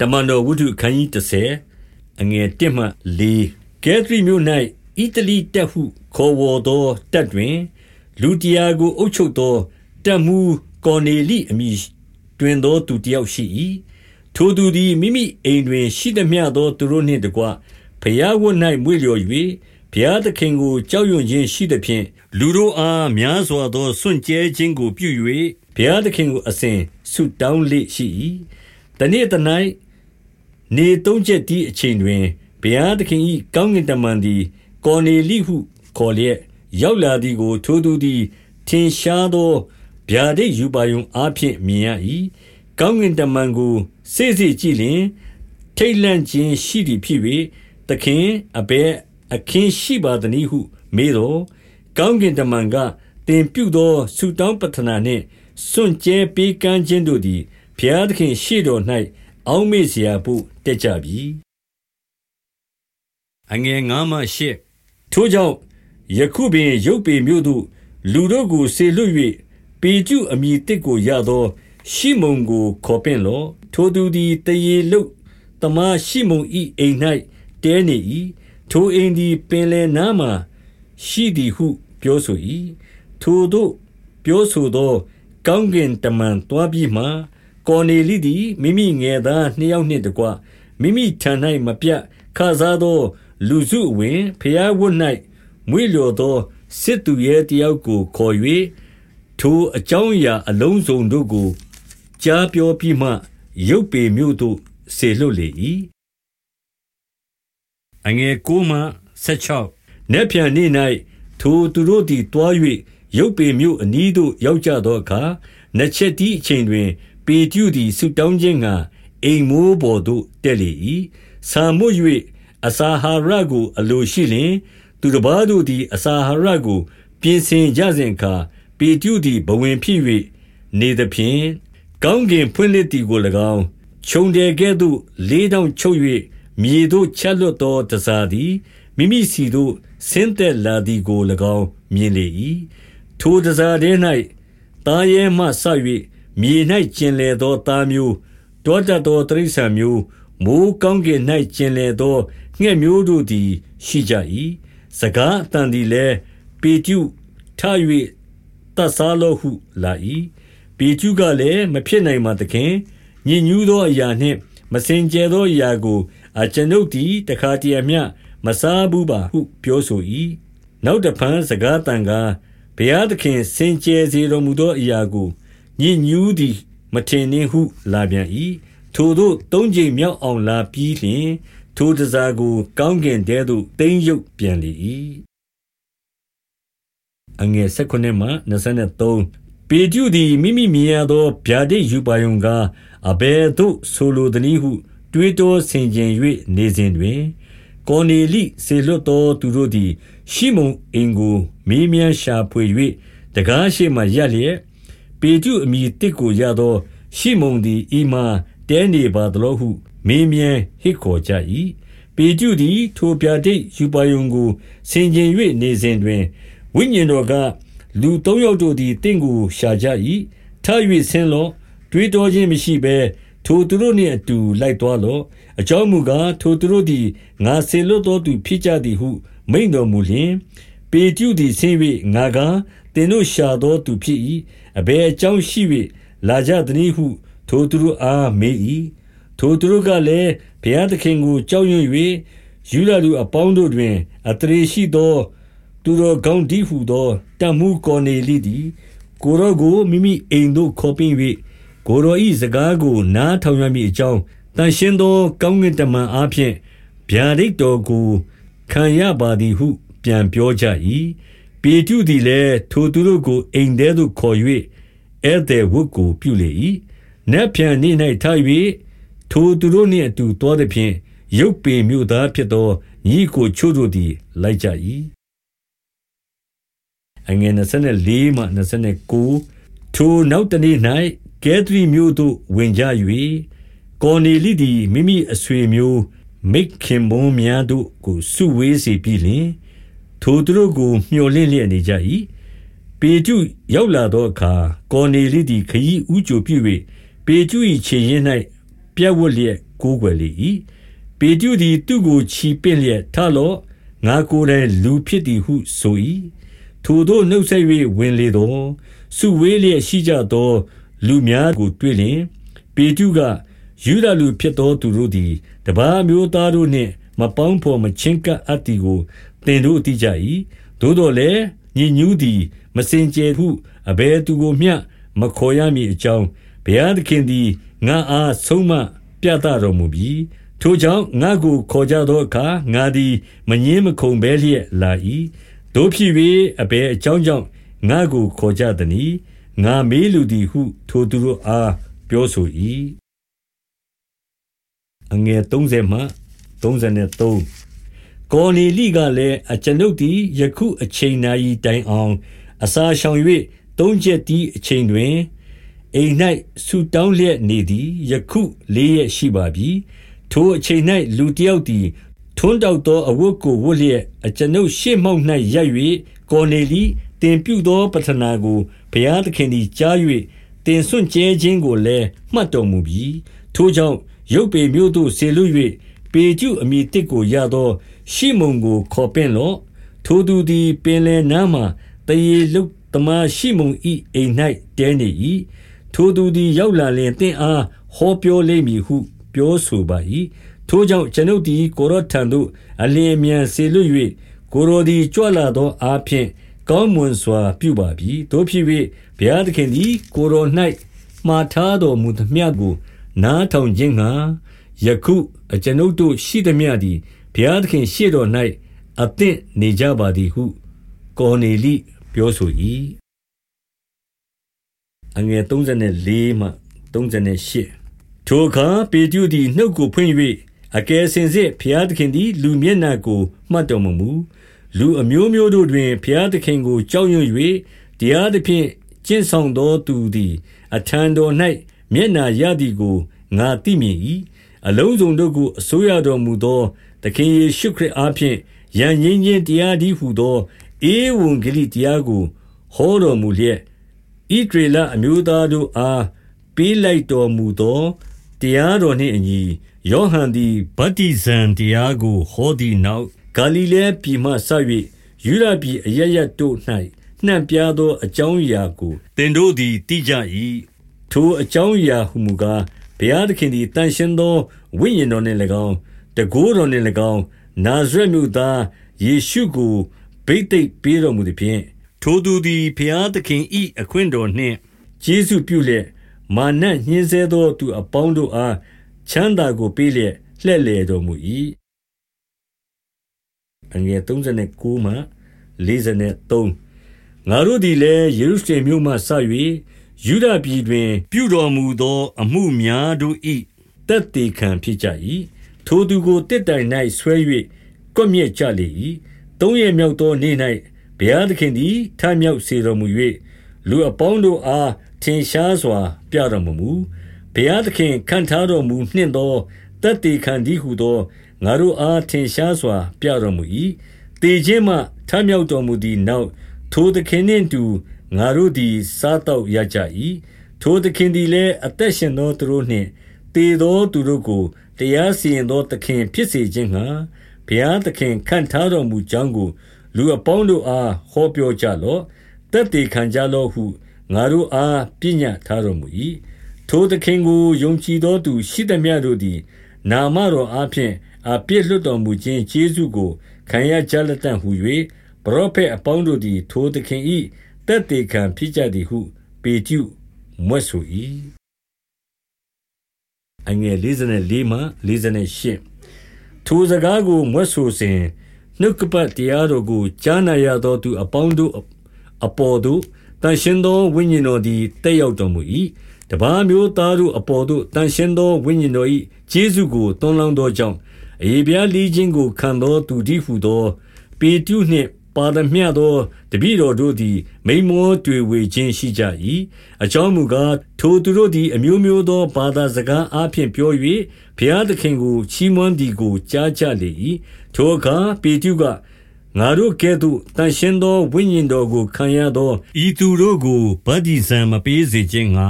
တမန်တော်ဝုဒ္ဓခန်းကြီး30အငယ်1မှ4ကဲသရီမြို့၌ဣတလီတက်ဟုခေါ်ဝေါ်သောတက်တွင် လူတရာကိုအုပ်ချုပ်သောတက်မှုကော်နေလိအမည်တွင်သောသူတယောက်ရှိ၏ထိုသူသည်မိမိအိမ်တွင် ရှိသမျှသောသူတို့နှင့်တကွဘုရားဝတ်၌မွေ့လျော်၍ဘုရားသခင်ကိုကြောက်ရွံ့ခြင်းရှိသဖြင့်လူတို့အားများစွာသောစွန့်ကြဲခြင်းကိုပြု၍ဘုရားသခင်ကိုအစဉ်ဆုတောင်းလေရှိ၏တနေ့တ၌နေ သုံးချက်တီးအချိန်တွင်ဘုရားသခင်၏ကောင်းကင်တမန်သည် ကော်နေလိဟုခေါ်လျက်ရောက်လာသည်ကို ထိုသူသည် ထင်ရှားသောဗျာဒိတ်ယူပါယုံအားဖြင့်မြင်ရ၏ကောင်းကင်တမန်ကိုစေ့စေ့ကြည့်လျင်ထိတ်လန့်ခြင်းရှိသည်ဖြစ်၍သခင်အဘဲအခင်းရှိပါသနည်းဟု မေးတော်ကောင်းကင်တမန်ကတင်ပြုသောဆုတောင်းပတနာနှင့်စွန့်ကြဲပေးကမ်းခြင်းတို့သည်ဘုရားသခင်ရှေ့တော်၌ အောက်မေ့စရာဘို့ တက်ကြပြီ။9 ထိုကြောင့်ယခုပင်ယုပွေမြို့သို့ လူတို့ကိုစေလွှတ်၍ပေတရုအမည်သစ်ကိုရသော ရှိမုန်ကို ခေါ်ပင့်လော့။ထိုသူသည် သားရေလုပ်သမားရှိမုန်၏အိမ်၌တည်းနေ၏။ထိုအိမ်သည် ပင်လယ်နားမှာရှိသည်ဟု ပြောဆို၏။10 ထိုသို့ပြောဆိုသော ကောင်းကင်တမန်သွားပြီးမှ ကော်နေလိသည်မိမိငယ်သားနှစ်ယောက်နှင့်တကွမိမိထံ၌မပြတ်ခစားသော လူစုဝင်ဖျားဝတ်၌မွေလျော်သောစစ်သူရဲတယောက်ကိုခေါ်၍ထိုအကြောင်းအရာအလုံးစုံတို့ကိုကြားပြောပြီးမှရုပ်ပေမြို့သို့ဆေလွတ်လေ၏အငယ်9မှ16နက်ဖြန်နေ့၌ထိုသူတို့သည်တွား၍ရုပ်ပေမြို့အနီးသို့ရောက်ကြသောအခါနှစ်ချက်တီးအချိန်တွင် ပေတရုသည်ဆုတောင်းခြင်းငှါအိမ်မိုးပေါ်သို့တက်လေ၏။ဆာမွတ်၍အစာအာဟာရကိုအလိုရှိလျှင်၊သူတပါးတို့သည်အစာအာဟာရကို ပြင်ဆင်ကြစဉ်အခါပေတရုသည်ဘဝင်ဖြစ်၍နေသဖြင့်၊ကောင်းကင်ဖွင့်လှစ်သည်ကို၎င်း၊ခြုံထည်ကဲ့သို့လေးထောင့်ချုပ်၍မြေသို့ချလွှတ်သောတန်ဆာသည်မိမိဆီသို့ဆင်းသက်လာသည်ကို၎င်းမြင်လေ၏။ထိုတန်ဆာထဲ၌သားရဲမှစ၍ မြေ၌ကျင်လည်သောသားမျိုး၊တောတတ်သောတိရစ္ဆာန်မျိုး၊မိုဃ်းကောင်းကင်၌ကျင်လည်သောငှက်မျိုးတို့သည် ရှိကြ၏။စကားအသံသည်လည်း၊ပေတရုထ၍သတ်စားလော့ဟုလာ၏။ပေတရုကလည်း၊မဖြစ်နိုင်ပါသခင်။ညစ်ညူးသောအရာနှင့် မစင်ကြယ်သောအရာကိုအကျွန်ုပ်သည်တခါတရံမျှမစားဘူးပါဟုပြောဆို၏။နောက်တဖန်စကားသံကား၊ဘုရားသခင်စင်ကြယ်စေတော်မူသောအရာကို ညစ်ညူးသည်မထင်နှင့်ဟု လာပြန်၏။ထိုသို့သုံးကြိမ်မြောက်အောင်လာပြီးလျှင်၊ထိုတန်ဆာကို ကောင်းကင်ထဲသို့သိမ်းရုပ်ပြန်လေ၏။ပေတရုသည်မိမိမြင်ရသောဗျာဒိတ်ရူပါရုံကား၊အဘယ်သို့ဆိုလိုသနည်းဟု တွေးတောဆင်ခြင်၍နေစဉ်တွင်၊ကော်နေလိစေလွှတ်သောသူတို့သည် ရှိမုန်အိမ်ကိုမေးမြန်းရှာဖွေ၍တံခါးရှေ့မှာရပ်လျက် ပေတရုအမည်တစ်ကိုရသော ရှိမုန်သည်ဤမှာတဲနေပါသလောဟု မေးမြန်းဟစ်ခေါ်ကြ၏။ပေတရုသည် ထိုဗျာဒိတ်ရူပါရုံကိုဆင်ခြင်၍နေစဉ်တွင်ဝိညာဉ်တော်က၊လူသုံးယောက်တို့သည်သင့်ကိုရှာကြ၏။ထ၍ဆင်းလော့။တွေးတောခြင်းမရှိဘဲထိုသူတို့နှင့်အတူလိုက်သွားလော့။အကြောင်းမူကား၊ထိုသူတို့သည်ငါစေလွှတ်သောသူဖြစ်ကြသည်ဟု မိန့်တော်မူလျှင်၊ ပေတရုသည်ဆင်း၍ငါကားသင်တို့ရှာသောသူဖြစ်၏။အဘယ်အကြောင်းရှိ၍လာကြသနည်းဟု ထိုသူတို့အားမေး၏။ထိုသူတို့ကလည်း၊ဘုရားသခင်ကိုကြောက်ရွံ့၍ယုဒလူအပေါင်းတို့တွင်အသရေရှိသော သူတော်ကောင်းတည်းဟူသောတပ်မှူးကော်နေလိသည်ကိုယ်တော်ကိုမိမိအိမ်သို့ခေါ်ပင့်၍ကိုယ်တော်၏စကားကိုနားထောင်ရမည်အကြောင်း၊သန့်ရှင်းသော ကောင်းကင်တမန်အားဖြင့်ဗျာဒိတ်တော်ကိုခံရပါသည်ဟု ပြန်ပြောကြ၏။ပေတရုသည်လည်းထိုသူတို့ကိုအိမ်ထဲသို့ခေါ်၍ဧည့်သည်ဝတ်ကိုပြုလေ၏။နက်ဖြန်နေ့၌ထ၍ထိုသူတို့နှင့်အတူသွားသဖြင့်၊ယုပွေမြို့သားဖြစ်သောညီအစ်ကိုအချို့တို့သည်လိုက်ကြ၏။ထိုနောက်တနေ့၌ကဲသရိမြို့သို့ဝင်ကြ၍၊ကော်နေလိသည်မိမိအဆွေအမျိုးမိတ်ခင်ပွန်းများတို့ကိုစုဝေးစေပြီးလျှင်၊ ထိုသူတို့ကို မြော်လင့်လျက်နေကြ၏။ပေတရုရောက်လာသောအခါကော်နေလိသည်ခရီးဦးကြိုပြု၍ပေတရု၏ခြေရင်း၌ပြပ်ဝပ်လျက်ကိုးကွယ်လေ၏ပေတရုသည်သူ့ကိုချီပင့်လျက်ထလော့ငါကိုယ်တိုင်လူဖြစ်သည်ဟုဆို၏ထိုသို့နှုတ်ဆက်၍ဝင်လေသောစုဝေးလျက်ရှိကြသော လူများကိုတွေ့လျင်ပေတရုကယူဒလူဖြစ်သောသူတို့သည်တပါးမျိုးသားတို့နှင့်မပေါင်းဖော်မချင်းကပ်အပ်သည်ကို သင်တို့သိကြ၏သို့တော်လည်းညဉ့်ညူးသည်မစင်ကြယ်ဟုအဘယ်သူကိုမျှမခေါ်ရမည်အကြောင်းဘုရားသခင်သည်ငါအားဆုံးမပြသတော်မူပြီးထိုကြောင့်ငါကိုခေါ်ကြသောအခါငါသည်မငင်းမခုန်ဘဲလျက်လာ၏တို့ဖြစ်၍အဘယ်အကြောင်းကြောင့်ငါကိုခေါ်ကြသနည်းငါမေးလူသည်ဟုထိုသူတို့အားပြောဆို၏အငယ်30မှ33 ကော်နေလိကလည်းအကျွန်ုပ်သည်ယခုအချိန်နာရီတိုင်အောင် အစာရှောင်၍သုံးချက်တီးအချိန်တွင်အိမ်၌ဆူတောင်းလျက်နေသည်ယခုလေးရက်ရှိပါပြီထိုအချိန်၌လူတယောက်သည်ထွန်းတောက်သောအဝတ်ကိုဝတ်လျက်အကျွန်ုပ်ရှေ့မှောက်၌ရပ်၍ကော်နေလိတင်ပြုသောပထနာကိုဘုရားသခင်သည်ကြား၍တင်ဆွန့်ကျဲခြင်းကိုလည်းမှတ်တော်မူပြီးထိုကြောင့်ရုပ်ပေမျိုးသို့ဆေလွ၍ပေကျုအမိတစ်ကိုရသော ရှိမုန်ကိုခေါ်ပင့်လော့ထိုသူသည်ပင်လယ်နားမှတရေလုတ်တမရှိမုန်ဤအိမ်၌တဲနေ၏ထိုသူသည်ရောက်လာလျင်တင့်အားဟောပြောလိမ့်မည်ဟု ပြောဆိုပါ၏ထိုကြောင့်ကျွန်ုပ်သည်ကိုရောထံသို့အလင်းမြန်ဆေလွတ်၍ကိုရောသည်ကြွလာသောအားဖြင့်ကောင်းမွန်စွာပြုပါပြီတို့ဖြစ်၍ဘုရားသခင်သည်ကိုရော၌မှားထားတော်မူသမျှကို နားထောင်ခြင်းငှာယခုအကျွန်ုပ်တို့ရှိသမျှသည် ဘုရားသခင်ရှေ့တော်၌အသင့်နေကြပါသည်ဟု ကော်နေလိပြောဆို၏အငယ်34မှ38ထိုအခါပေတရုသည်နှုတ်ကိုဖွင့်၍အကယ်စင်စစ်ဘုရားသခင်သည် လူမျက်နှာကိုမှတ်တော်မမူလူအမျိုးမျိုးတို့တွင်ဘုရားသခင်ကိုကြောက်ရွံ့၍တရားသဖြင့်ကျင့်ဆောင်သောသူသည် အထံတော်၌မျက်နှာရသည်ကိုငါသိမြင်၏အလုံးစုံတို့ကိုအစိုးရတော်မူသော သခင်ယေရှုခရစ်အားဖြင့်ယဉ်ကျေးခြင်းတရားဒီဟုသောဧဝံဂေလိတရားကို ဟောတော်မူလျက်ဣဒရေလအမျိုးသားတို့အားပေးလိုက်တော်မူသောတရားတော်နှင့်အညီယောဟန်သည်ဗတ္တိဇံတရားကိုဟောသည့်နောက်ဂါလိလဲပြည်မှဆ၍ယူရပြည်အရရတို့၌နှံ့ပြားသောအကြောင်းအရာကိုသင်တို့သည်သိကြ၏ထိုအကြောင်းအရာဟုမူကားဘုရားသခင်သည်တန်ရှင်းသောဝိညာဉ်တော်နှင့်၎င်း တကိုးတော်နှင့်၎င်းနာဇရက်မြို့သားယေရှုကိုဗိသိက်ပေးတော်မူသည်ဖြင့်ထိုသူသည်ဘုရားသခင်၏အခွင့်တော်နှင့်ကျေးဇူးပြုလျက်မာနညှင်းဆဲသောသူအပေါင်းတို့အားချမ်းသာကိုပေးလျက်လှဲ့လေတော်မူ၏အငယ်39မှ43ငါတို့သည်လည်းယေရုရှလင်မြို့မှဆ၍ယူဒပြည်တွင် ပြုတော်မူသော အမှုများတို့၏တက်တေခံဖြစ်ကြ၏ ထိုသူကိုတစ်တိုင်၌ဆွဲ၍ကွပ်မျက်ကြလေ၏သုံးရမြောက်သောနေ့၌ဘုရားသခင်သည်ထမြောက်စေတော်မူ၍လူအပေါင်းတို့အားထင်ရှားစွာ ပြတော်မမူဘုရားသခင်ခံထားတော်မူနှင့်သောတတ်တေခံသည်ဟုသောငါတို့အားထင်ရှားစွာ ပြတော်မူ၏တေခြင်းမှထမြောက်တော်မူသည့်နောက်ထိုသခင်နှင့်တူငါတို့သည် စားတော့ရကြ၏ထိုသခင်သည်လည်းအသက်ရှင်သောသူတို့နှင့်တေသောသူတို့ကို တရားစီရင်သောသခင်ဖြစ်စေခြင်းငှာဘုရားသခင်ခံထားတော်မူကြောင်းကို လူအပေါင်းတို့အားဟောပြောကြလော့တက်တေခံကြလော့ဟုငါတို့အားပြညတ်ထားတော်မူ၏ထိုသခင်ကိုယုံကြည်သောသူရှိသမျှတို့သည် နာမတော်အားဖြင့်အပြစ်လွတ်တော်မူခြင်းကျေးဇူးကိုခံရကြလက်တံ့ဟု၍ပရောဖက်အပေါင်းတို့သည် ထိုသခင်၏တက်တေခံဖြစ်ကြသည်ဟုပေကျုမွတ်ဆို၏ အငယ်54မှ58ထိုစကားကိုမွတ်ဆိုစဉ်နှုတ်ကပတ်တရားတော်ကိုကြားနာရသောသူအပေါင်းတို့အပေါ်သို့တန်ရှင်သောဝိညာဉ်တော်သည်တက်ရောက်တော်မူ၏တပါးမျိုးသားတို့အပေါ်သို့တန်ရှင်သောဝိညာဉ်တော်၏ကျေးဇူးကိုတွန်းလောင်းသောကြောင့်အေပြားလီခြင်းကိုခံသောသူတည်းဟုသော ပေတုနှင့် ပါသမျှသောတပည့်တော်တို့သည် မိန်မောတွေ့ဝေခြင်းရှိကြ၏အကြောင်းမူကားထိုသူတို့သည်အမျိုးမျိုးသောဘာသာစကားအားဖြင့်ပြော၍ဘုရားသခင်ကိုချီးမွမ်းသည်ကိုကြားကြလေ၏ထိုအခါပေတုကငါတို့ကဲ့သို့တန်ရှင်းသောဝိညာဉ်တော်ကိုခံရသောဤသူတို့ကိုဗတ္တိဇံမပေးစေခြင်းငှာ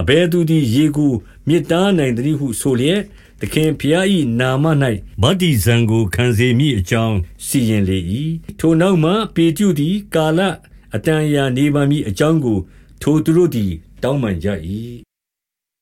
အဘယ်သူသည် ရေကိုမြစ်တားနိုင်သနည်းဟုဆိုလျက် သခင်ဖျား၏နာမ၌ဗတ္တိဇံကိုခံစေမိအကြောင်းစီရင်လေ၏ထိုနောက်မှပေတျုသည်ကာလအတန်အရာနေပါမည်အကြောင်းကို ထိုသူတို့သည် တောင်းပန်ကြ၏